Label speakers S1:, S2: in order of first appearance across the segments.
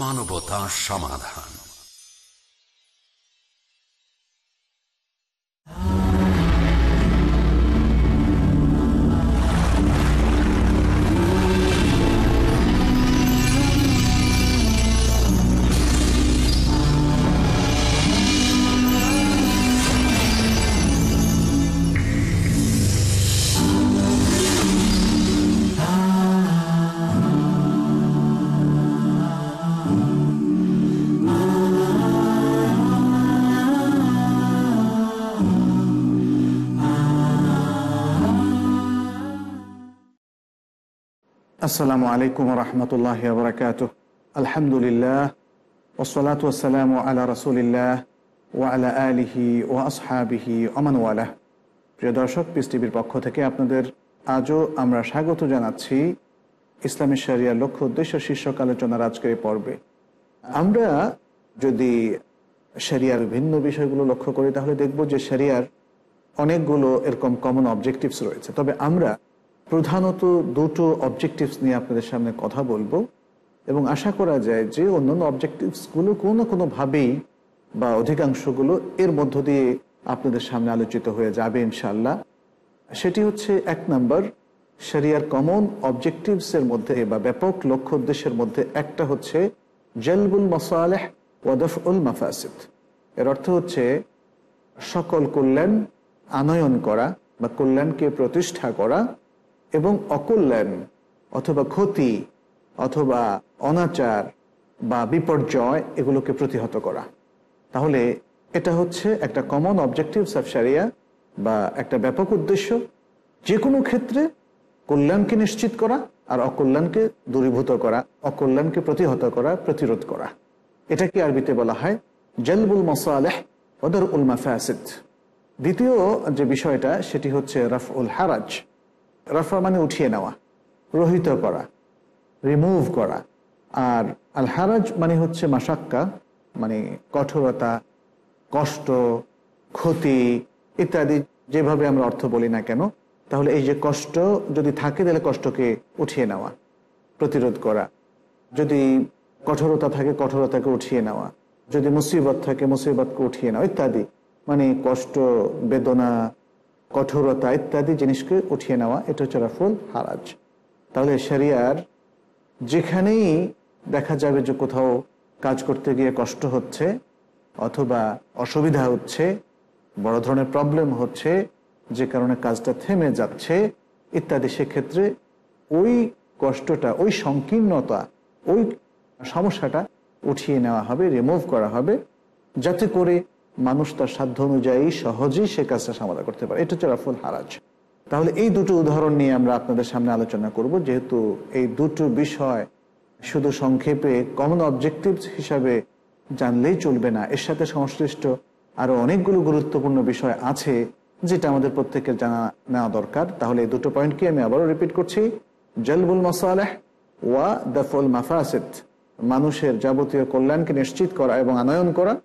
S1: মানবতা সমাধান।
S2: আসসালামু আলাইকুম রহমতুল্লাহ বরকাত আলহামদুলিল্লাহ ওসলাত ওসালাম আলা রসুলিল্লাহ ও আলা আলিহি ও আসহাবিহি ওমানওয়ালাহ প্রিয় দর্শক পিস টিভির পক্ষ থেকে আপনাদের আজও আমরা স্বাগত জানাচ্ছি ইসলামী শরিয়ার লক্ষ্য উদ্দেশ্য শীর্ষক আলোচনার আজকের পর্বে। আমরা যদি শরিয়ার ভিন্ন বিষয়গুলো লক্ষ্য করি, তাহলে দেখব যে শরিয়ার অনেকগুলো এরকম কমন অবজেক্টিভস রয়েছে। তবে আমরা প্রধানত দুটো অবজেক্টিভস নিয়ে আপনাদের সামনে কথা বলব এবং আশা করা যায় যে অন্যান্য অবজেক্টিভসগুলো কোনো না কোনোভাবেই বা অধিকাংশগুলো এর মধ্য দিয়ে আপনাদের সামনে আলোচিত হয়ে যাবে ইনশাল্লাহ সেটি হচ্ছে এক নম্বর শরিয়ার কমন অবজেক্টিভসের মধ্যে বা ব্যাপক লক্ষ্য উদ্দেশ্যের মধ্যে একটা হচ্ছে জলবুল মসালেহ ওয়াদফুল মাফাসিদ এর অর্থ হচ্ছে সকল কল্যাণ আনয়ন করা বা কল্যাণকে প্রতিষ্ঠা করা। এবং অকল্যাণ অথবা ক্ষতি অথবা অনাচার বা বিপর্যয় এগুলোকে প্রতিহত করা। তাহলে এটা হচ্ছে একটা কমন অবজেক্টিভস অফ সারিয়া, বা একটা ব্যাপক উদ্দেশ্য। যে কোনো ক্ষেত্রে কল্যাণকে নিশ্চিত করা আর অকল্যাণকে দূরীভূত করা, অকল্যাণকে প্রতিহত করা, প্রতিরোধ করা। এটাকে আরবিতে বলা হয় জলবুল মসালেহ ওদর উল মাফাসিদ। দ্বিতীয় যে বিষয়টা, সেটি হচ্ছে রফ উল হারাজ। রফা মানে উঠিয়ে নেওয়া, রহিত করা রিমুভ করা। আর আল হারাজ মানে হচ্ছে মাসাক্কা মানে কঠোরতা, কষ্ট, ক্ষতি ইত্যাদি যেভাবে আমরা অর্থ বলি না কেন, তাহলে এই যে কষ্ট যদি থাকে তাহলে কষ্টকে উঠিয়ে নেওয়া, প্রতিরোধ করা। যদি কঠোরতা থাকে কঠোরতাকে উঠিয়ে নেওয়া, যদি মুসিবত থাকে মুসিবতকে উঠিয়ে নেওয়া ইত্যাদি মানে কষ্ট, বেদনা কঠোরতা ইত্যাদি জিনিসকে উঠিয়ে নেওয়া, এটা হচ্ছে রাফুল হারাজ। তাহলে শরিয়ার যেখানেই দেখা যাবে যে কোথাও কাজ করতে গিয়ে কষ্ট হচ্ছে অথবা অসুবিধা হচ্ছে, বড় ধরনের প্রবলেম হচ্ছে, যে কারণে কাজটা থেমে যাচ্ছে ইত্যাদি, সেক্ষেত্রে ওই কষ্টটা, ওই সংকীর্ণতা, ওই সমস্যাটা উঠিয়ে নেওয়া হবে রিমুভ করা হবে, যাতে করে মানুষ তার সাধ্য অনুযায়ী সহজেই সে কাজটা সমাধান করতে পারে। এটা হচ্ছে রাফুল হারাজ। তাহলে এই দুটো উদাহরণ নিয়ে আমরা আপনাদের সামনে আলোচনা করব, যেহেতু এই দুটো বিষয় শুধু সংক্ষেপে কমন অবজেক্টিভ হিসাবে জানলেই চলবে না। এর সাথে সংশ্লিষ্ট আরও অনেকগুলো গুরুত্বপূর্ণ বিষয় আছে যেটা আমাদের প্রত্যেকের জানা নেওয়া দরকার। তাহলে এই দুটো পয়েন্টকে আমি আবারও রিপিট করছি। জলবুল মসালেহ ওয়া দফুল মাফাসিদ মানুষের যাবতীয় কল্যাণকে নিশ্চিত করা এবং আনয়ন করা।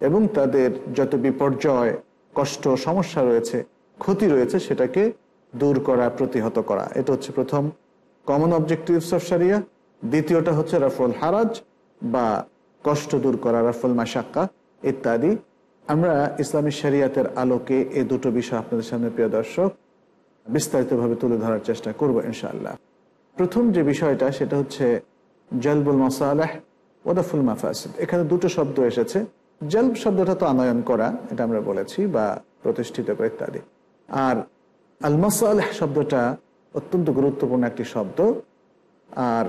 S2: এবং তাদের যত বিপর্যয়, কষ্ট, সমস্যা রয়েছে, ক্ষতি রয়েছে, সেটাকে দূর করা, প্রতিহত করা। এটা হচ্ছে প্রথম কমন অবজেক্টিভস অফ সারিয়া দ্বিতীয়টা হচ্ছে রাফুল হারাজ বা কষ্ট দূর করা, রাফুল মাসাক্কা ইত্যাদি। আমরা ইসলামী শরিয়াতের আলোকে এই দুটো বিষয় আপনাদের সামনে, প্রিয় দর্শক, বিস্তারিতভাবে তুলে ধরার চেষ্টা করব, ইনশাআল্লাহ। প্রথম যে বিষয়টা, সেটা হচ্ছে জলবুল মসালাহ ওদাফুল মাফাসিদ। এখানে দুটো শব্দ এসেছে। জলব শব্দটা তো আনয়ন করা, এটা আমরা বলেছি, বা প্রতিষ্ঠিত করা ইত্যাদি। আর আল মাসালেহ শব্দটা অত্যন্ত গুরুত্বপূর্ণ একটি শব্দ। আর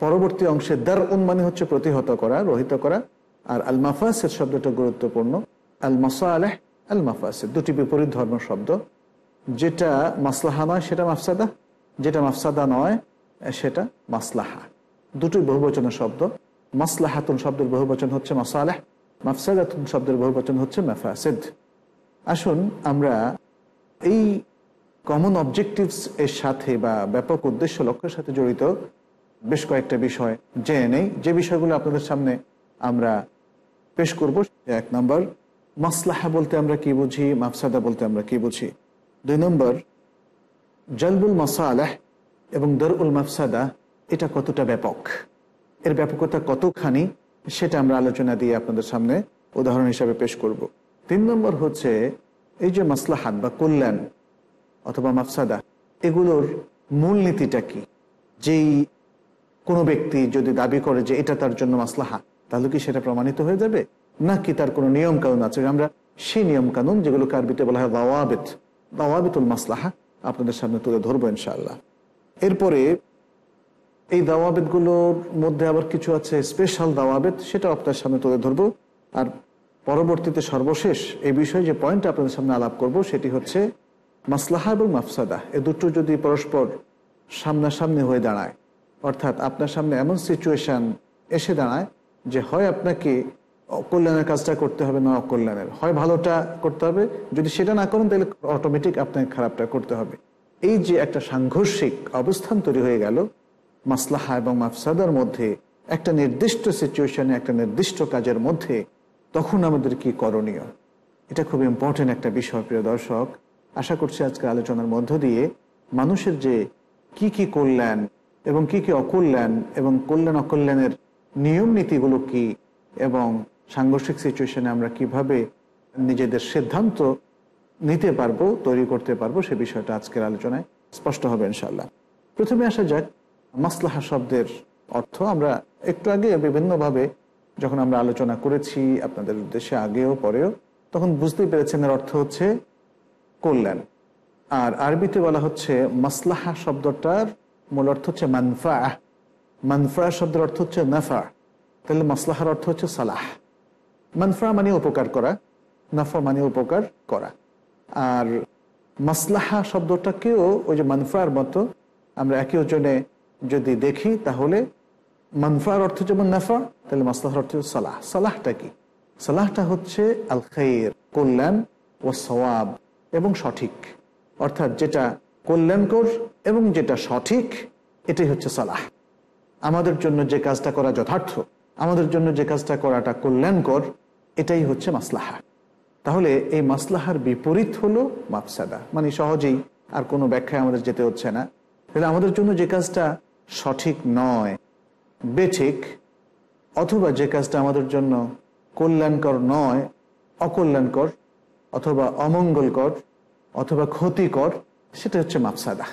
S2: পরবর্তী অংশে দার উন মানে হচ্ছে প্রতিহত করা, রহিত করা। আর আল মাফাসের শব্দটা গুরুত্বপূর্ণ। আল মাসালেহ আল মাফাসেদ দুটি বিপরীত ধর্ম শব্দ। যেটা মাসলাহা নয়, সেটা মাফসাদা। যেটা মাফসাদা নয়, সেটা মাসলাহা। দুটোই বহুবচনের শব্দ। মাসলাহাতুন শব্দের বহুবচন হচ্ছে মাসালেহ। মাফসাদাতুন শব্দের বহুবচন হচ্ছে মাফাসেদ। আসুন আমরা এই কমন অবজেক্টিভস এর সাথে বা ব্যাপক উদ্দেশ্য লক্ষ্যের সাথে জড়িত বেশ কয়েকটা বিষয় জেনে নেই। যে বিষয়গুলো আপনাদের সামনে আমরা পেশ করব এক নম্বর, মাসলাহা বলতে আমরা কি বুঝি, মাফসাদা বলতে আমরা কি বুঝি? দুই নম্বর, জলবুল মাসালাহ এবং দরউল মাফসাদা, এটা কতটা ব্যাপক? এর ব্যাপকতা কতখানি? সেটা আমরা আলোচনা দিয়ে আপনাদের সামনে উদাহরণ হিসাবে পেশ করব। তিন নম্বর হচ্ছে এই যে মাসলাহাত বা কল্যাণ অথবা মাফসাদা, এগুলোর মূলনীতিটা কি? যেই কোনো ব্যক্তি যদি দাবি করে যে এটা তার জন্য মাসলাহা তাহলে কি সেটা প্রমাণিত হয়ে যাবে? নাকি তার কোনো নিয়ম কানুন আছে? আমরা সেই নিয়ম কানুন যেগুলোকে আরবিতে বলা হয় দাওয়াবেত, দাওয়াবেতুল মাসলাহা আপনাদের সামনে তুলে ধরবো ইনশাআল্লাহ। এরপরে এই দাওয়াবেদগুলোর মধ্যে আবার কিছু আছে স্পেশাল দাওয়াবেদ সেটা আপনার সামনে তুলে ধরবো। আর পরবর্তীতে সর্বশেষ এই বিষয়ে যে পয়েন্ট আপনাদের সামনে আলাপ করব, সেটি হচ্ছে মাসলাহা এবং মাফসাদা। এ দুটো যদি পরস্পর সামনাসামনি হয়ে দাঁড়ায়, অর্থাৎ আপনার সামনে এমন সিচুয়েশান এসে দাঁড়ায় যে হয় আপনাকে অকল্যাণের কাজটা করতে হবে না অকল্যাণের, হয় ভালোটা করতে হবে, যদি সেটা না করেন তাহলে অটোমেটিক আপনাকে খারাপটা করতে হবে। এই যে একটা সাংঘর্ষিক অবস্থান তৈরি হয়ে গেল মাসলাহা এবং মাফসাদার মধ্যে একটা নির্দিষ্ট সিচুয়েশনে একটা নির্দিষ্ট কাজের মধ্যে তখন আমাদের কি করণীয়? এটা খুব ইম্পর্টেন্ট একটা বিষয়, প্রিয় দর্শক। আশা করছি আজকের আলোচনার মধ্য দিয়ে মানুষের যে কি কি কল্যাণ এবং কি কি অকল্যাণ এবং কল্যাণ অকল্যাণের নিয়ম নীতিগুলো কি এবং সাংঘর্ষিক সিচুয়েশনে আমরা কীভাবে নিজেদের সিদ্ধান্ত নিতে পারব, তৈরি করতে পারব সে বিষয়টা আজকের আলোচনায় স্পষ্ট হবে ইনশাল্লাহ প্রথমে আসা যাক মাসলাহা শব্দের অর্থ আমরা একটু আগে বিভিন্নভাবে যখন আমরা আলোচনা করেছি আপনাদের উদ্দেশ্যে আগেও পরেও, তখন বুঝতেই পেরেছেন এর অর্থ হচ্ছে কল্যাণ। আর আরবিতে বলা হচ্ছে মাসলাহা শব্দটার মূল অর্থ হচ্ছে মানফা মানফা শব্দের অর্থ হচ্ছে নাফা। তাহলে মাসলাহার অর্থ হচ্ছে সালাহ। মানফা মানে উপকার করা, নাফা মানে উপকার করা। আর মাসলাহা শব্দটাকেও ওই যে মানফার মতো আমরা একে ওজনে যদি দেখি, তাহলে মানফার অর্থ যেমন নাফা, তাহলে মাসলাহার অর্থ সালাহ। সালাহটা কি? সালাহটা হচ্ছে আল খের কল্যাণ ও সওয়াব এবং সঠিক। অর্থাৎ যেটা কল্যাণকর এবং যেটা সঠিক, এটাই হচ্ছে সালাহ। আমাদের জন্য যে কাজটা করা যথার্থ, আমাদের জন্য যে কাজটা করাটা কল্যাণকর, এটাই হচ্ছে মাসলাহা। তাহলে এই মাসলাহার বিপরীত হলো মাফসাদা। মানে সহজেই আর কোনো ব্যাখ্যায় আমাদের যেতে হচ্ছে না। তাহলে আমাদের জন্য যে কাজটা সঠিক নয় বেঠিক অথবা যে কাজটা আমাদের জন্য কল্যাণকর নয়, অকল্যাণকর, অথবা অমঙ্গলকর, অথবা ক্ষতিকর, সেটা হচ্ছে মাফসাদা।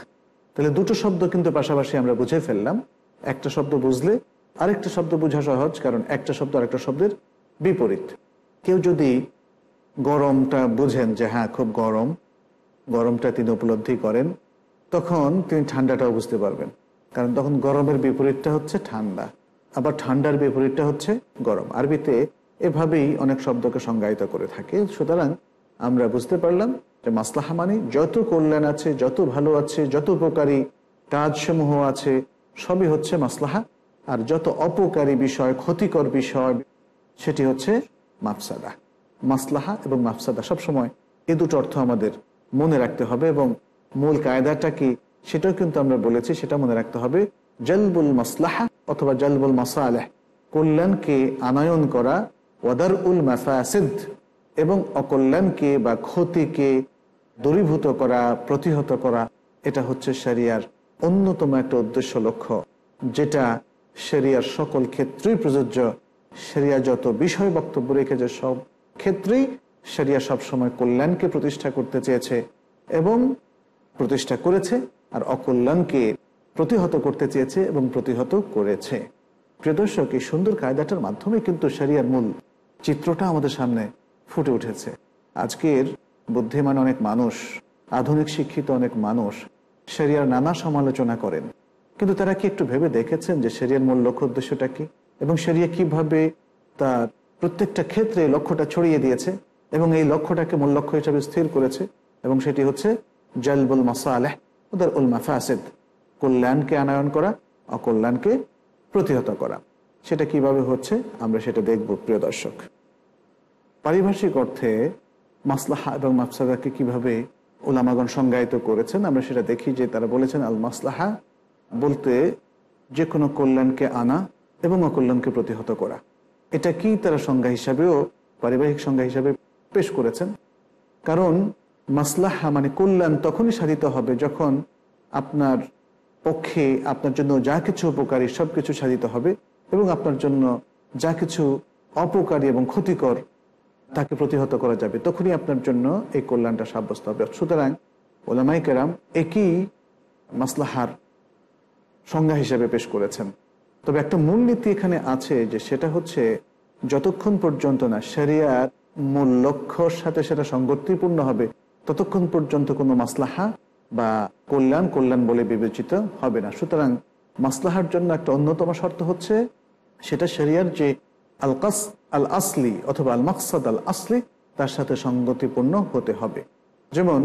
S2: তাহলে দুটো শব্দ কিন্তু পাশাপাশি আমরা বুঝে ফেললাম। একটা শব্দ বুঝলে আরেকটা শব্দ বোঝা সহজ, কারণ একটা শব্দ আরেকটা শব্দের বিপরীত। কেউ যদি গরমটা বুঝেন যে হ্যাঁ খুব গরম, গরমটা তিনি উপলব্ধি করেন, তখন তিনি ঠান্ডাটাও বুঝতে পারবেন। কারণ তখন গরমের বিপরীতটা হচ্ছে ঠান্ডা, আবার ঠান্ডার বিপরীতটা হচ্ছে গরম। আরবিতে এভাবেই অনেক শব্দকে সংজ্ঞায়িত করে থাকে। সুতরাং আমরা বুঝতে পারলাম যে মাসলাহা মানে যত কল্যাণ আছে, যত ভালো আছে, যত উপকারী কাজসমূহ আছে, সবই হচ্ছে মাসলাহা। আর যত অপকারী বিষয়, ক্ষতিকর বিষয়, সেটি হচ্ছে মাফসাদা। মাসলাহা এবং মাফসাদা সবসময় এ দুটো অর্থ আমাদের মনে রাখতে হবে এবং মূল কায়দাটা কি সেটাও কিন্তু আমরা বলেছি, সেটা মনে রাখতে হবে। জলবুল মাসলাহা অথবা জলবুল মাসালেহ, কল্যাণকে আনয়ন করা ওয়াদার উল মাফাসিদ, এবং অকল্যাণকে বা ক্ষতিকে দূরীভূত করা, প্রতিহত করা, এটা হচ্ছে শরিয়ার অন্যতম একটা উদ্দেশ্য লক্ষ্য, যেটা শরিয়ার সকল ক্ষেত্রেই প্রযোজ্য। শরিয়া যত বিষয় বক্তব্য রেখেছে, সব ক্ষেত্রেই শরিয়া সবসময় কল্যাণকে প্রতিষ্ঠা করতে চেয়েছে এবং প্রতিষ্ঠা করেছে। আর অকল্যাণকে প্রতিহত করতে চেয়েছে এবং প্রতিহত করেছে। প্রিয় দর্শক, এই সুন্দর কায়দাটার মাধ্যমে কিন্তু শরিয়ার মূল চিত্রটা আমাদের সামনে ফুটে উঠেছে। আজকের বুদ্ধিমান অনেক মানুষ, আধুনিক শিক্ষিত অনেক মানুষ শরিয়ার নানা সমালোচনা করেন। কিন্তু তারা কি একটু ভেবে দেখেছেন যে শরিয়ার মূল লক্ষ্য উদ্দেশ্যটা কি? এবং শরিয়া কীভাবে তার প্রত্যেকটা ক্ষেত্রে লক্ষ্যটা ছড়িয়ে দিয়েছে এবং এই লক্ষ্যটাকে মূল লক্ষ্য হিসাবে স্থির করেছে? এবং সেটি হচ্ছে জলবুল মাসালেহ। ওদের উল মাফাসেদ, কল্যাণকে আনায়ন করা, অকল্যাণকে প্রতিহত করা। সেটা কীভাবে হচ্ছে? আমরা সেটা দেখব, প্রিয় দর্শক। পারিভাষিক অর্থে মাসলাহা এবং মাফসাদাকে কীভাবে ওলামাগণ সংজ্ঞায়িত করেছেন, আমরা সেটা দেখি যে তারা বলেছেন, আল মাসলাহা বলতে যে কোনো কল্যাণকে আনা এবং অকল্যাণকে প্রতিহত করা। এটা কি তারা সংজ্ঞা হিসাবেও, পারিবারিক সংজ্ঞা হিসাবে পেশ করেছেন? কারণ মাসলাহা মানে কল্যাণ তখনই সাধিত হবে যখন আপনার পক্ষে আপনার জন্য যা কিছু উপকারী সব কিছু সাধিত হবে এবং আপনার জন্য যা কিছু অপকারী এবং ক্ষতিকর তাকে প্রতিহত করা যাবে। তখনই আপনার জন্য এই কল্যাণটা সাব্যস্ত হবে। সুতরাং ওলামাই কেরাম একই মাসলাহার সংজ্ঞা হিসেবে পেশ করেছেন। তবে একটা মূলনীতি এখানে আছে যে সেটা হচ্ছে যতক্ষণ পর্যন্ত না শরিয়ার মূল লক্ষ্যর সাথে সেটা সংগতিপূর্ণ হবে ততক্ষণ পর্যন্ত কোনো মাসলাহা বা কল্যাণ কল্যাণ বলে বিবেচিত হবে না সুতরাং মাসলাহার জন্য একটা অন্যতম শর্ত হচ্ছে, সেটা শরিয়ার যে আল কাস আল আসলি অথবা আল মাকসাদ আল আসলি তার সাথে সঙ্গতিপূর্ণ হতে হবে যেমন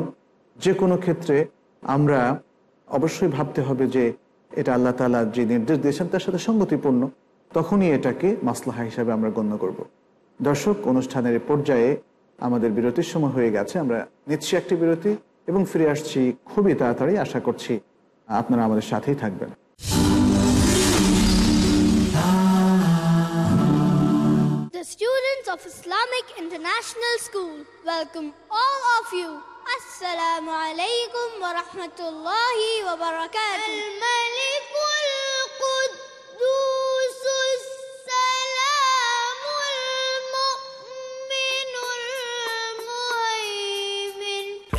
S2: যে কোনো ক্ষেত্রে আমরা অবশ্যই ভাবতে হবে যে এটা আল্লাহ তালা যে নির্দেশ দিয়েছেন, তার সাথে সঙ্গতিপূর্ণ, তখনই এটাকে মাসলাহা হিসাবে আমরা গণ্য করব। দর্শক, অনুষ্ঠানের পর্যায়ে আমাদের বিরতির সময় হয়ে গেছে আমরা নিচ্ছি একটি বিরতি এবং ফিরে আসছি খুবই তাড়াতাড়ি আশা করছি আপনারা আমাদের সাথেই থাকবেন
S3: of Islamic International School welcome all of you. Assalamu alaikum wa rahmatullahi wa barakatuh. Al-Malikul Quds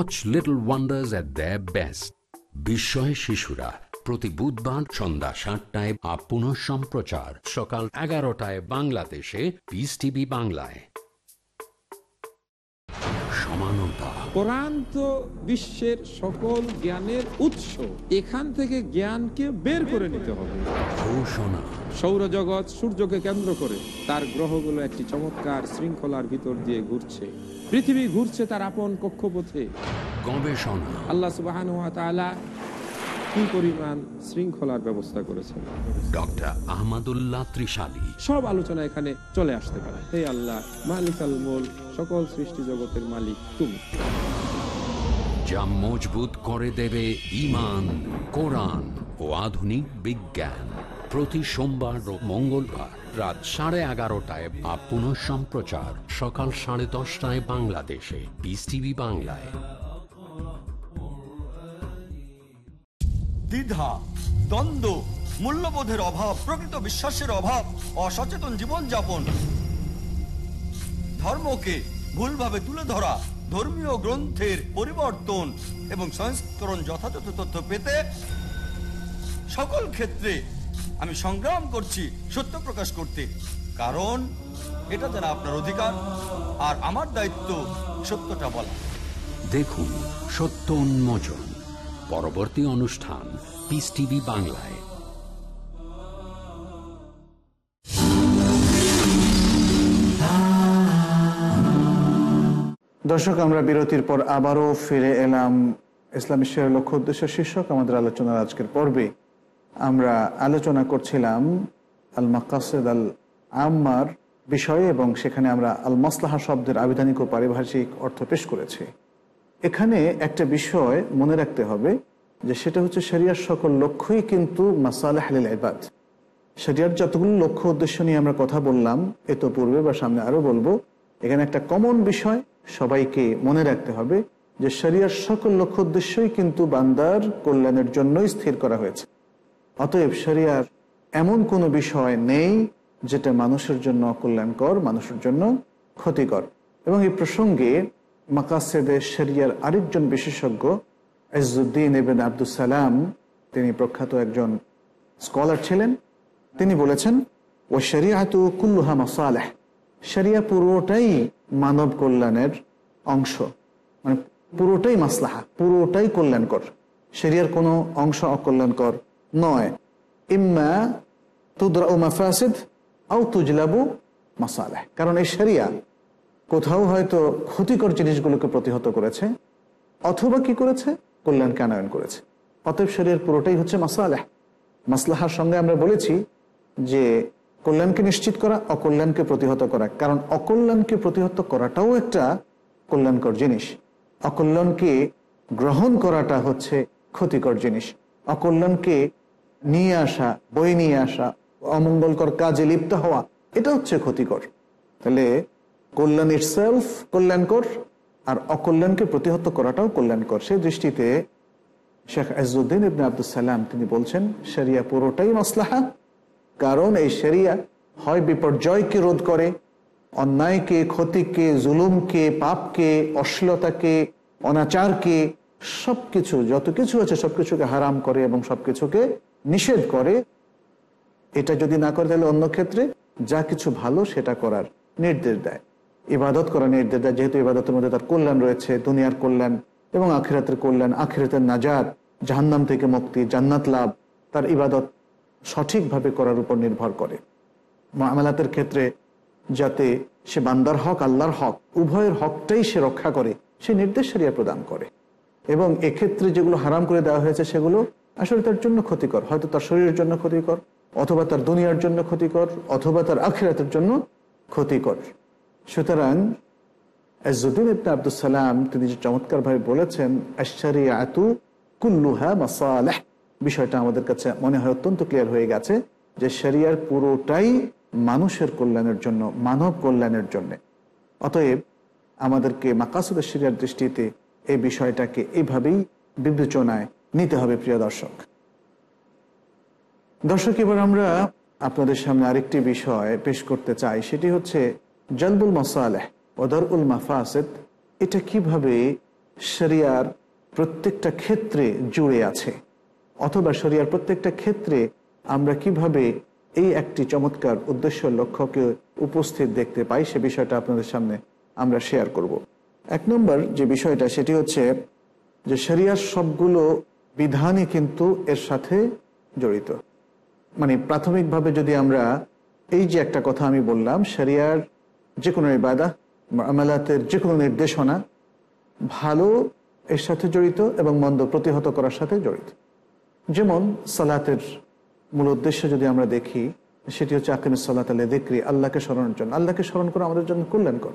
S1: watch little wonders at the best বিস্ময় শিশুরা প্রতি বুধবার সন্ধ্যা সাতটায় আপ পুনঃ সম্প্রচার সকাল এগারোটায় বাংলাদেশে পিস টিভি বাংলায়। সমানতা।
S4: কোরআন তো বিশ্বের সকল জ্ঞানের উৎস এখান থেকে জ্ঞানকে বের করে নিতে হবে।
S1: ঘোষণা।
S4: সৌরজগৎ সূর্যকে কেন্দ্র করে তার গ্রহগুলো একটি চমৎকার শৃঙ্খলার ভিতর দিয়ে ঘুরছে। পৃথিবী ঘুরছে তার আপন কক্ষপথে।
S1: গবেষণা।
S4: আল্লাহ সুবাহ কি পরিমাণ শৃঙ্খলার ব্যবস্থা করেছেন।
S1: ডক্টর আহমদুল্লাহ ত্রিশালী।
S4: সব আলোচনা এখানে চলে আসতে পারে। হে আল্লাহ মালিক আল মোল সকল সৃষ্টি জগতের মালিক তুমি।
S1: যা মজবুত করে দেবে ইমান কোরআন ও আধুনিক বিজ্ঞান। প্রতি সোমবার ও মঙ্গলবার রাত সাড়ে এগারোটায় বা পুনঃ সম্প্রচার সকাল সাড়ে দশটায় বাংলাদেশে। পিস টিভি বাংলায়।
S5: দ্বিধা, দ্বন্দ্ব, মূল্যবোধের অভাব, প্রকৃত বিশ্বাসের অভাব, অসচেতন জীবনযাপন। ধর্মকে ভুলভাবে তুলে ধরা, ধর্মীয় গ্রন্থের পরিবর্তন এবং সংস্করণ যথাযথ তথ্য পেতে সকল ক্ষেত্রে আমি সংগ্রাম করছি সত্য প্রকাশ করতে। কারণ এটা যেন আপনার অধিকার আর আমার দায়িত্ব সত্যটা বলা।
S1: দেখুন সত্য উন্মোচন পরবর্তী অনুষ্ঠান পিস টিভি বাংলায়।
S2: দর্শক আমরা বিরতির পর আবারও ফিরে এলাম ইসলাম ঈশ্বরের লক্ষ্য উদ্দেশ্য শীর্ষক। আমাদের আলোচনার আজকের পর্বে আমরা আলোচনা করছিলাম আল মাকাসেদ আল আম্মার বিষয়ে এবং সেখানে আমরা আল মাসলাহা শব্দের আবিধানিক ও পারিভাষিক অর্থ পেশ করেছি। এখানে একটা বিষয় মনে রাখতে হবে যে সেটা হচ্ছে শরিয়ার সকল লক্ষ্যই কিন্তু মাসালেহ আলিল ইবাদ। শরিয়ার যতগুলো লক্ষ্য উদ্দেশ্য নিয়ে আমরা কথা বললাম, এ তো পূর্বে বা সামনে আরও বলব, এখানে একটা কমন বিষয় সবাইকে মনে রাখতে হবে যে শরিয়ার সকল লক্ষ্য উদ্দেশ্যই কিন্তু বান্দার কল্যাণের জন্যই স্থির করা হয়েছে। অতএব শরিয়ার এমন কোনো বিষয় নেই যেটা মানুষের জন্য অকল্যাণকর, মানুষের জন্য ক্ষতিকর। এবং এই প্রসঙ্গে মাকাসেদে শরিয়ার আরেকজন বিশেষজ্ঞ ইজুদ্দিন এবেন আব্দুল সালাম, তিনি প্রখ্যাত একজন স্কলার ছিলেন। তিনি বলেছেন ও শরিয়াত কুল্লুহা মাসালেহ। শরিয়া পুরোটাই মানব কল্যাণের অংশ। মানে পুরোটাই মাসলাহা, পুরোটাই কল্যাণকর। শরিয়ার কোনো অংশ অকল্যাণকর নয়। ইম্মা তুদরা মাফাসিদ আও তুজলাবু মাসালেহ। কারণ এই শরিয়া কোথাও হয়তো ক্ষতিকর জিনিসগুলোকে প্রতিহত করেছে, অথবা কি করেছে? কল্যাণকে আনয়ন করেছে। অতএব শরীরের পুরোটাই হচ্ছে মাসালেহ। মাসলাহার সঙ্গে আমরা বলেছি যে কল্যাণকে নিশ্চিত করা, অকল্যাণকে প্রতিহত করা। কারণ অকল্যাণকে প্রতিহত করাটাও একটা কল্যাণকর জিনিস। অকল্যাণকে গ্রহণ করাটা হচ্ছে ক্ষতিকর জিনিস। অকল্যাণকে নিয়ে আসা, বই নিয়ে আসা, অমঙ্গলকর কাজে লিপ্ত হওয়া, এটা হচ্ছে ক্ষতিকর। তাহলে কল্যাণ ইটসেলফ কল্যাণকর, আর অকল্যাণকে প্রতিহত করাটাও কল্যাণকর। সেই দৃষ্টিতে শেখ আজউদ্দিন ইবনে আব্দুল সালাম তিনি বলছেন, শরিয়া পুরোটাই মাসলাহা। কারণ এই শরিয়া হয় বিপর্যয়কে রোধ করে, অন্যায়কে, ক্ষতিকে, জুলুমকে, পাপকে, অশ্লীলতাকে, অনাচারকে, সবকিছু, যত কিছু আছে সবকিছুকে হারাম করে এবং সবকিছুকে নিষেধ করে, এটা যদি না করে তাহলে অন্য ক্ষেত্রে যা কিছু ভালো সেটা করার নির্দেশ দেয়। ইবাদত করার নির্দেশ দেয়, যেহেতু ইবাদতের মধ্যে তার কল্যাণ রয়েছে, দুনিয়ার কল্যাণ এবং আখিরাতের কল্যাণ, আখিরাতের নাজাদ জাহান্নাম থেকে মুক্তি, জান্নাত লাভ, তার ইবাদত সঠিকভাবে করার উপর নির্ভর করে। মামলাতের ক্ষেত্রে যাতে সে বান্দার হক, আল্লাহর হক, উভয়ের হকটাই সে রক্ষা করে, সে নির্দেশ সারিয়া প্রদান করে। এবং এক্ষেত্রে যেগুলো হারাম করে দেওয়া হয়েছে সেগুলো আসলে তার জন্য ক্ষতিকর। হয়তো তার শরীরের জন্য ক্ষতিকর, অথবা তার দুনিয়ার জন্য ক্ষতিকর, অথবা তার আখিরাতের জন্য ক্ষতিকর। সুতরাং আজুদ্দিন ইবনে আব্দুল সালাম, তিনি যে চমৎকারভাবে বলেছেন আশারি আতু কুল্লুহা মাসালেহ বিষয়টা আমাদের কাছে মনে হয় অত্যন্ত ক্লিয়ার হয়ে গেছে যে শরিয়ার পুরোটাই মানুষের কল্যাণের জন্য, মানব কল্যাণের জন্য। অতএব আমাদেরকে মাকাসুদের শরিয়ার দৃষ্টিতে এই বিষয়টাকে এইভাবেই বিবেচনায় নিতে হবে, প্রিয় দর্শক। দর্শক, এবার আমরা আপনাদের সামনে আরেকটি বিষয় পেশ করতে চাই। সেটি হচ্ছে জলবুল মাসালেহ ওদর উল মাফাসেদ, এটা কীভাবে শরিয়ার প্রত্যেকটা ক্ষেত্রে জুড়ে আছে? অথবা শরিয়ার প্রত্যেকটা ক্ষেত্রে আমরা কীভাবে এই একটি চমৎকার উদ্দেশ্য লক্ষ্যকে উপস্থিত দেখতে পাই, সে বিষয়টা আপনাদের সামনে আমরা শেয়ার করব। এক নম্বর যে বিষয়টা, সেটি হচ্ছে যে শরিয়ার সবগুলো বিধানই কিন্তু এর সাথে জড়িত। মানে প্রাথমিকভাবে যদি আমরা এই যে একটা কথা আমি বললাম, শরিয়ার যে কোনো ইবাদা আমালাতের যে কোনো নির্দেশনা ভালো এর সাথে জড়িত এবং মন্দ প্রতিহত করার সাথে জড়িত। যেমন সালাতের মূল উদ্দেশ্য যদি আমরা দেখি, সেটি হচ্ছে আকিম সাল্লাহ আল্লাহ দেখরি আল্লাহকে স্মরণের জন্য। আল্লাহকে স্মরণ করা আমাদের জন্য কল্যাণকর।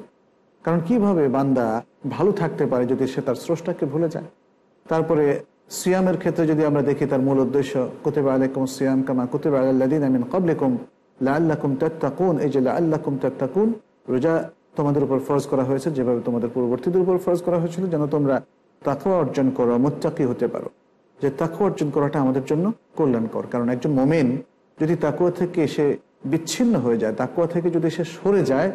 S2: কারণ কীভাবে বান্দা ভালো থাকতে পারে যদি সে তার স্রষ্টাকে ভুলে যায়? তারপরে সিয়ামের ক্ষেত্রে যদি আমরা দেখি, তার মূল উদ্দেশ্য, কুতেবা আলাইকুম সিয়াম কামা কুতেবা আল্লাদিন আমিন কবলিকুম লা আল্লাকুম তাত্তাকুন, এই যে লা আল্লাকুম তাত্তাকুন, রোজা তোমাদের উপর ফরজ করা হয়েছে, যেভাবে তোমাদের পূর্ববর্তীদের উপর ফরজ করা হয়েছিল, যেন তোমরা তাকুয়া অর্জন করো, মোত্তাকি হতে পারো। যে তাকুয়া অর্জন করাটা আমাদের জন্য কল্যাণকর, কারণ একজন মোমেন যদি তাকুয়া থেকে সে বিচ্ছিন্ন হয়ে যায় তাকুয়া থেকে যদি সে সরে যায়,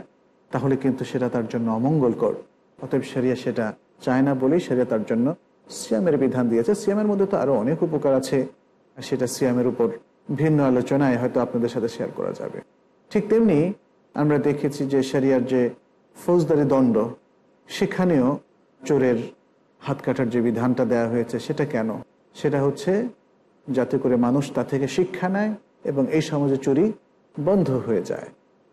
S2: তাহলে কিন্তু সেটা তার জন্য অমঙ্গলকর। অতএব সেরিয়া সেটা চায় না বলেই সেরিয়া তার জন্য সিয়ামের বিধান দিয়েছে। সিয়ামের মধ্যে তো আরও অনেক উপকার আছে। সেটা সিয়ামের উপর ভিন্ন আলোচনায় হয়তো আপনাদের সাথে শেয়ার করা যাবে। ঠিক তেমনি আমরা দেখেছি যে সেরিয়ার যে ফৌজদারি দণ্ড, সেখানেও চোরের হাত কাটার যে বিধানটা দেওয়া হয়েছে, সেটা কেন? সেটা হচ্ছে যাতে করে মানুষ তা থেকে শিক্ষা নেয় এবং এই সমাজে চুরি বন্ধ হয়ে যায়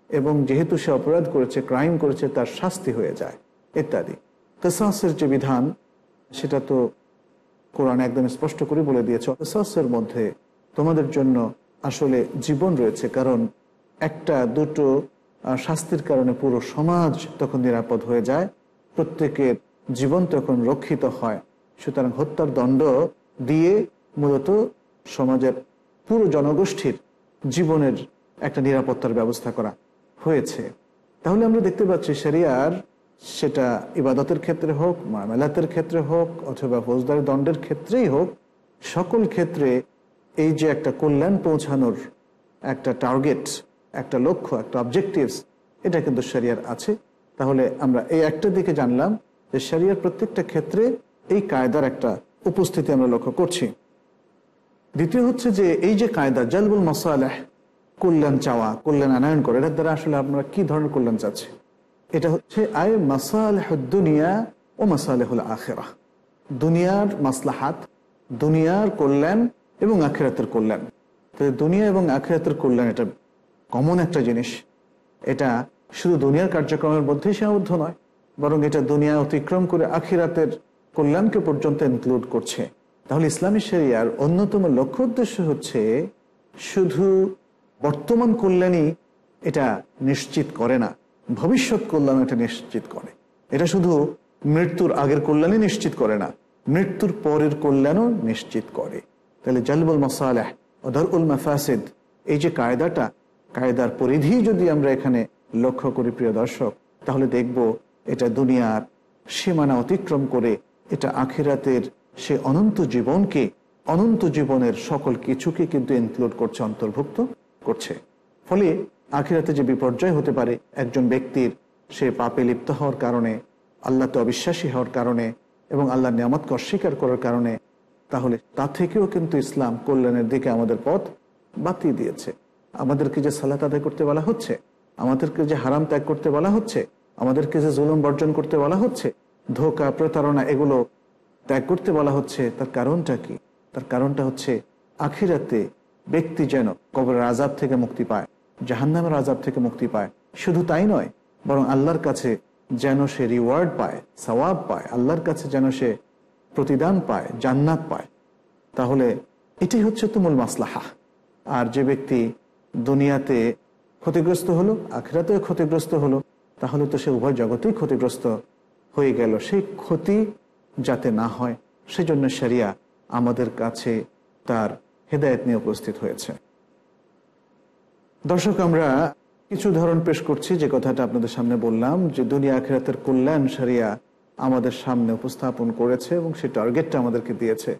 S2: এবং যেহেতু সে অপরাধ করেছে ক্রাইম করেছে, তার শাস্তি হয়ে যায়, ইত্যাদি। কেসাসের যে বিধান সেটা তো কোরআন একদম স্পষ্ট করে বলে দিয়েছে। কেসাসের মধ্যে তোমাদের জন্য আসলে জীবন রয়েছে, কারণ একটা, দুটো শাস্তির কারণে পুরো সমাজ তখন নিরাপদ হয়ে যায়, প্রত্যেকের জীবন তখন রক্ষিত হয়। সুতরাং হত্যার দণ্ড দিয়ে মূলত সমাজের পুরো জনগোষ্ঠীর জীবনের একটা নিরাপত্তার ব্যবস্থা করা হয়েছে। তাহলে আমরা দেখতে পাচ্ছি শরিয়ার সেটা ইবাদতের ক্ষেত্রে হোক, মামেলাতের ক্ষেত্রে হোক, অথবা ফৌজদারি দণ্ডের ক্ষেত্রেই হোক, সকল ক্ষেত্রে এই যে একটা কল্যাণ পৌঁছানোর একটা টার্গেট একটা লক্ষ্য, একটা অবজেক্টিভস এটা কিন্তু শরিয়ার আছে। তাহলে আমরা এই একটা দিকে জানলাম যে শরিয়ার প্রত্যেকটা ক্ষেত্রে এই কায়দার একটা উপস্থিতি আমরা লক্ষ্য করছি। দ্বিতীয় হচ্ছে যে এই যে কায়দা, জালবুল মসালেহ, কল্যাণ চাওয়া, কল্যাণ আনায়ন করে, এটার দ্বারা আসলে আমরা কি ধরনের কল্যাণ চাচ্ছি এটা হচ্ছে, আয় মাসালেহ দুনিয়া ও মাসালেহুল আখেরা। দুনিয়ার মাসলাহাত, দুনিয়ার কল্যাণ এবং আখেরাতের কল্যাণ। তো দুনিয়া এবং আখেরাতের কল্যাণ এটা কমন একটা জিনিস। এটা শুধু দুনিয়ার কার্যক্রমের মধ্যেই সীমাবদ্ধ নয়, বরং এটা দুনিয়া অতিক্রম করে আখিরাতের কল্যাণকে পর্যন্ত ইনক্লুড করছে। তাহলে ইসলামী শরিয়ার অন্যতম লক্ষ্য উদ্দেশ্য হচ্ছে, শুধু বর্তমান কল্যাণই এটা নিশ্চিত করে না। ভবিষ্যৎ কল্যাণ এটা নিশ্চিত করে। এটা শুধু মৃত্যুর আগের কল্যাণই নিশ্চিত করে না, মৃত্যুর পরের কল্যাণও নিশ্চিত করে। তাহলে জালবুল মাসালাহ উল মাফাসিদ, এই যে কায়দাটা, কায়দার পরিধি যদি আমরা এখানে লক্ষ্য করি প্রিয় দর্শক, তাহলে দেখব এটা দুনিয়ার সীমানা অতিক্রম করে এটা আখিরাতের সে অনন্ত জীবনকে, অনন্ত জীবনের সকল কিছুকে কিন্তু ইনক্লুড করছে, অন্তর্ভুক্ত করছে। ফলে আখিরাতে যে বিপর্যয় হতে পারে, একজন ব্যক্তির সে পাপে লিপ্ত হওয়ার কারণে আল্লাহতে অবিশ্বাসী হওয়ার কারণে এবং আল্লাহ নিয়ামতকে অস্বীকার করার কারণে, তাহলে তা থেকেও কিন্তু ইসলাম কল্যাণের দিকে আমাদের পথ বাতিয়ে দিয়েছে। আমাদেরকে যে সালাত আদায় করতে বলা হচ্ছে, আমাদেরকে যে হারাম ত্যাগ করতে বলা হচ্ছে, আমাদেরকে যে জুলুম বর্জন করতে বলা হচ্ছে, ধোকা, প্রতারণা এগুলো ত্যাগ করতে বলা হচ্ছে, তার কারণটা কি? তার কারণটা হচ্ছে আখিরাতে ব্যক্তি যেন কবরের আজাব থেকে মুক্তি পায়। জাহান্নামের আজাব থেকে মুক্তি পায়। শুধু তাই নয়, বরং আল্লাহর কাছে যেন সে রিওয়ার্ড পায়, সওয়াব পায়, আল্লাহর কাছে যেন সে প্রতিদান পায়, জান্নাত পায়। তাহলে এটাই হচ্ছে তুমুল মাসলাহা। আর যে ব্যক্তি দুনিয়াতে ক্ষতিগ্রস্ত হলো, আখেরাতেও ক্ষতিগ্রস্ত হলো, তাহলে তো সে উভয় জগতেই ক্ষতিগ্রস্ত হয়ে গেল। সেই ক্ষতি যাতে না হয়, সেজন্য শরিয়া আমাদের কাছে তার হেদায়ত নিয়ে উপস্থিত হয়েছে। দর্শক, আমরা কিছু উদাহরণ পেশ করছি। যে কথাটা আপনাদের সামনে বললাম, যে দুনিয়া আখেরাতের কল্যাণ সারিয়া আমাদের সামনে উপস্থাপন করেছে এবং সেই টার্গেটটা আমাদেরকে দিয়েছে।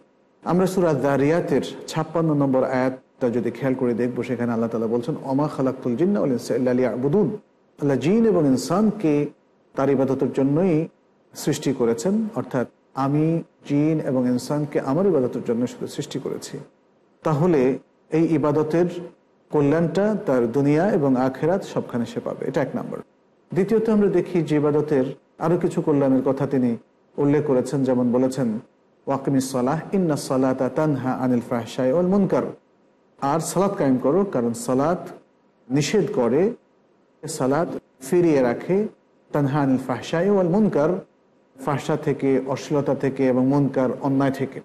S2: আমরা সুরা দারিয়াতের ছাপ্পান্ন নম্বর আয়াতটা যদি খেয়াল করে দেখব, সেখানে আল্লাহ তালা বলছেন অমা খালাকুল জিন্না আবুদুন আল্লাহ জিন এবং ইনসানকে তার ইবাদতের জন্যই সৃষ্টি করেছেন। অর্থাৎ আমি, জিন এবং ইনসানকে আমার ইবাদতের জন্য শুধু সৃষ্টি করেছি। তাহলে এই ইবাদতের কল্যাণটা তার দুনিয়া এবং আখেরাত সবখানে সে পাবে। এটা এক নম্বর। দ্বিতীয়ত আমরা দেখি যে ইবাদতের আরও কিছু কল্যাণের কথা তিনি উল্লেখ করেছেন, যেমন বলেছেন, ওয়াকিমিস সালাহ, ইন্না সালাতা তানহা আনিল ফাহশাই ওল মুনকার। আর সালাত কায়েম করো, কারণ সালাত নিষেধ করে সালাত ফিরিয়ে রাখে তানহা আনিল ফাহশাই ওল মুনকার ফাহসা থেকে, অশ্লীলতা থেকে এবং মনকার অন্যায় থেকে।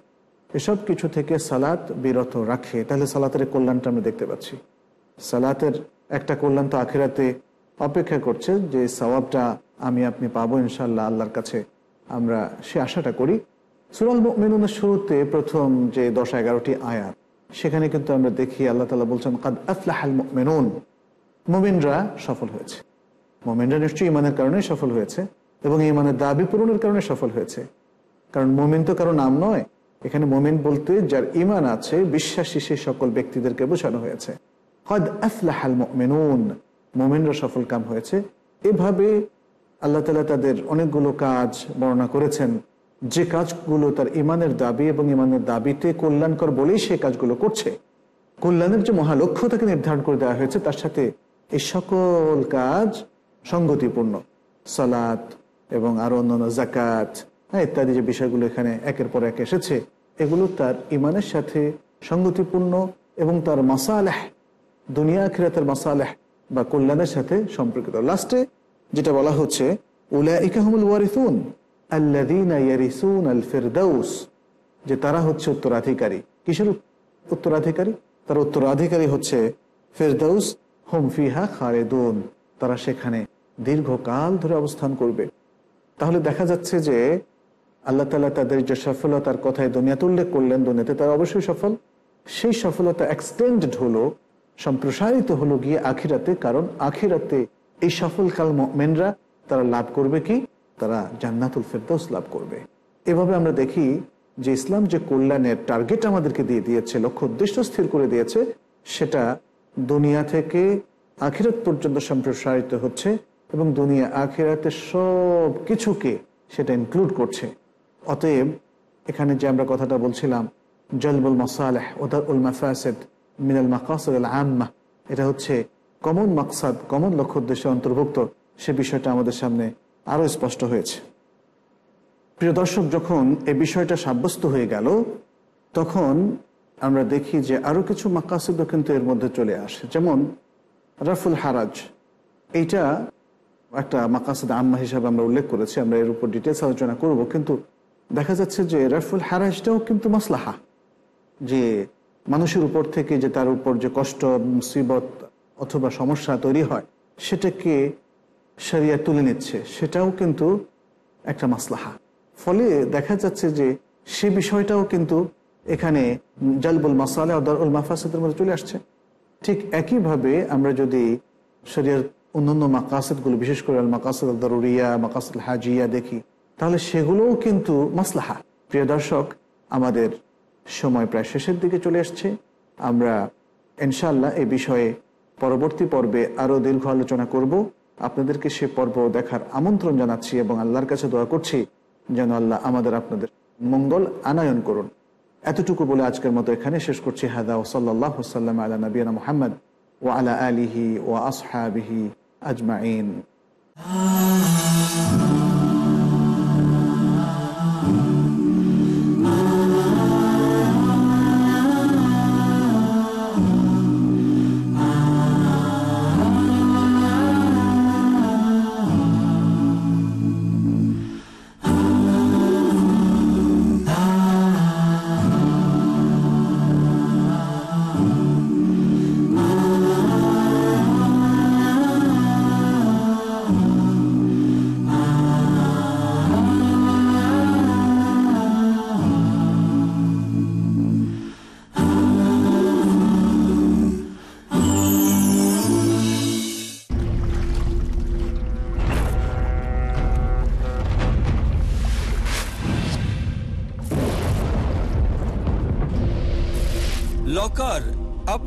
S2: এসব কিছু থেকে সালাত বিরত রাখে। তাহলে সালাতের কল্যাণটা আমরা দেখতে পাচ্ছি। সালাতের একটা কল্যাণ তো আখেরাতে অপেক্ষা করছে যে সওয়াবটা আমি আপনি পাবো ইনশাল্লাহ আল্লাহর কাছে। আমরা সে আশাটা করি। সুরাল মেনুনের শুরুতে প্রথম যে দশ এগারোটি আয়াত, সেখানে কিন্তু আমরা দেখি আল্লাহ তালা বলছেন, কাদ আফলাহাল মেনুন মোমিনরা সফল হয়েছে। মোমিনরা নিশ্চয়ই ইমানের কারণে সফল হয়েছে এবং ইমানের দাবি পূরণের কারণে সফল হয়েছে। কারণ মোমিন তো কারও নাম নয়। এখানে মোমিন বলতে যার ইমান আছে, বিশ্বাসী সেই সকল ব্যক্তিদেরকে বোঝানো হয়েছে। হদ আফলাহাল মেনুন মোমিনরা সফল কাম হয়েছে। এভাবে আল্লাহ তালা তাদের অনেকগুলো কাজ বর্ণনা করেছেন। যে কাজগুলো তার ইমানের দাবি এবং ইমানের দাবিতে কল্যাণকর বলেই সে কাজগুলো করছে। কল্যাণের যে মহালক্ষ্য তাকে নির্ধারণ করে দেওয়া হয়েছে, তার সাথে এই সকল কাজ সঙ্গতিপূর্ণ। সালাত এবং আরও অন্যান্য জাকাত হ্যাঁ ইত্যাদি যে বিষয়গুলো এখানে একের পর এক এসেছে, এগুলো তার ইমানের সাথে সঙ্গতিপূর্ণ এবং তার মাসালেহ দুনিয়া খিরাতের মাসালেহ বা কল্যাণের সাথে সম্পর্কিত। লাস্টে যেটা বলা হচ্ছে আল যে তারা হচ্ছে উত্তরাধিকারী। কিসের উত্তরাধিকারী? তার উত্তরাধিকারী হচ্ছে ফেরদাউস, হোম ফিহা খালেদুন। তারা সেখানে দীর্ঘকাল ধরে অবস্থান করবে। তাহলে দেখা যাচ্ছে যে আল্লাহ তালা তাদের যে সফলতার কথায় দুনিয়াতে উল্লেখ করলেন, দুনিয়াতে তারা অবশ্যই সফল। সেই সফলতা এক্সটেন্ডেড হলো সম্প্রসারিত হলো গিয়ে আখিরাতে, কারণ আখিরাতে এই সফল কাল মেনরা তারা লাভ করবে কি? তারা জান্নাতুল ফেরদৌস লাভ করবে। এভাবে আমরা দেখি যে ইসলাম যে কল্যাণের টার্গেট আমাদেরকে দিয়ে দিয়েছে, লক্ষ্য, উদ্দেশ্য স্থির করে দিয়েছে, সেটা দুনিয়া থেকে আখিরাত পর্যন্ত সম্প্রসারিত হচ্ছে এবং দুনিয়া আখিরাতে সব কিছুকে সেটা ইনক্লুড করছে। অতএব এখানে যে আমরা কথাটা বলছিলাম, জলবুল মাসালেহ ওদার উল মাফাসেদ মিনাল মাকাসুল আম্মা। এটা হচ্ছে কমন মাকসাদ কমন লক্ষ্য উদ্দেশ্যে অন্তর্ভুক্ত। সে বিষয়টা আমাদের সামনে আরও স্পষ্ট হয়েছে। প্রিয় দর্শক, যখন এই বিষয়টা সাব্যস্ত হয়ে গেল, তখন আমরা দেখি যে আরও কিছু মাকাসিদও কিন্তু এর মধ্যে চলে আসে। যেমন রাফুল হারাজ। এইটা একটা মাকাসদ আম্মা হিসাবে আমরা উল্লেখ করেছি, আমরা এর উপর ডিটেলস আলোচনা করব। কিন্তু দেখা যাচ্ছে যে রাফুল হারাজটাও কিন্তু মাসলাহা। যে মানুষের উপর থেকে যে তার উপর যে কষ্ট, মুসিবত অথবা সমস্যা তৈরি হয়, সেটাকে সারিয়া তুলে নিচ্ছে। সেটাও কিন্তু একটা মাসলাহা। ফলে দেখা যাচ্ছে যে সে বিষয়টাও কিন্তু এখানে জালবুল মাসালে উল মাফাসেদের মধ্যে চলে আসছে। ঠিক একইভাবে আমরা যদি শরীর অন্যান্য মাকাসেদগুলো, বিশেষ করে আল মাকাসদ আল দরুরিয়া মাকাসুল হাজিয়া দেখি, তাহলে সেগুলোও কিন্তু মাসলাহা। প্রিয় দর্শক, আমাদের সময় প্রায় শেষের দিকে চলে আসছে। আমরা ইনশাল্লাহ এ বিষয়ে পরবর্তী পর্বে আরও দীর্ঘ আলোচনা করব। আপনাদেরকে সে পর্ব দেখার আমন্ত্রণ জানাচ্ছি এবং আল্লাহর কাছে দোয়া করছি যেন আল্লাহ আমাদের আপনাদের মঙ্গল আনায়ন করুন। এতটুকু বলে আজকের মতো এখানে শেষ করছি। হাদা ও সাল্লাহ সাল্লাম আলা নবীনা মোহাম্মদ ও আলা আলিহি ও আসহাবিহি আজমাইন।